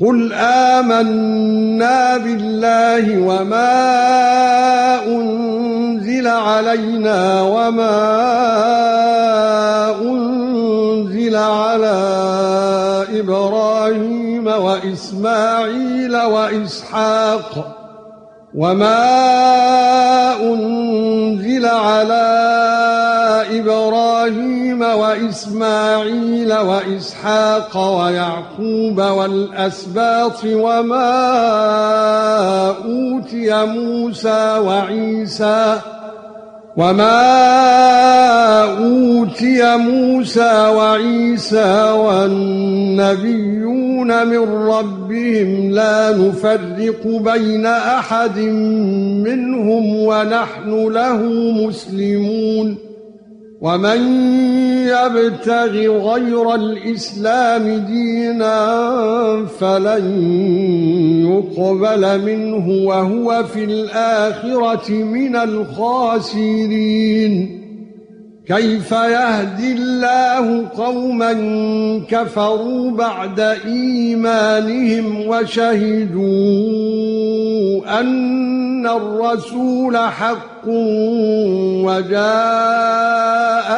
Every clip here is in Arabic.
قُلْ آمَنَّا بِاللَّهِ وَمَا أُنْزِلَ عَلَيْنَا وَمَا أُنْزِلَ عَلَى إِبْرَاهِيمَ وَإِسْمَاعِيلَ وَإِسْحَاقَ وَمَا أُنْزِلَ عَلَى إِبْرَاهِيمَ وَإِسْمَاعِيلَ وَإِسْحَاقَ وَيَعْقُوبَ وَالْأَسْبَاطِ وَمَا أُوتِيَ مُوسَى وَعِيسَى وَمَا أُوتِيَ مُوسَى وَعِيسَى وَالنَّبِيُّونَ مِن رَّبِّهِمْ لَا نُفَرِّقُ بَيْنَ أَحَدٍ مِّنْهُمْ وَنَحْنُ لَهُ مُسْلِمُونَ وَمَن يَبْتَغِ غَيْرَ الْإِسْلَامِ دِينًا فَلَن يُقْبَلَ مِنْهُ وَهُوَ فِي الْآخِرَةِ مِنَ الْخَاسِرِينَ. كَيْفَ يَهْدِي اللَّهُ قَوْمًا كَفَرُوا بَعْدَ إِيمَانِهِمْ وَشَهِدُوا أَنَّ الرَّسُولَ حَقٌّ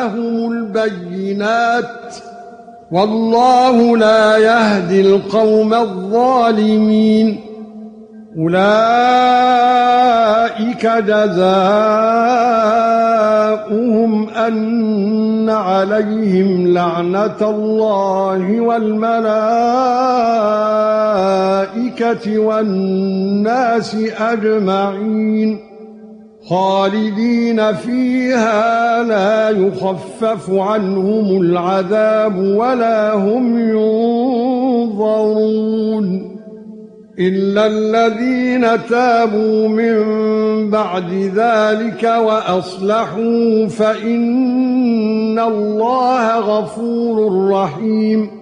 وَجَاءَهُمُ الْبَيِّنَاتُ وَاللَّهُ لَا يَهْدِي الْقَوْمَ الظَّالِمِينَ أُولَئِكَ جَزَاؤُهُمْ أَنَّ عَلَيْهِمْ لَعْنَةَ اللَّهِ وَالْمَلَائِكَةِ وَالنَّاسِ أَجْمَعِينَ خالدين فيها لا يخفف عنهم العذاب ولا هم ينظرون إلا الذين تابوا من بعد ذلك وأصلحوا فإن الله غفور رحيم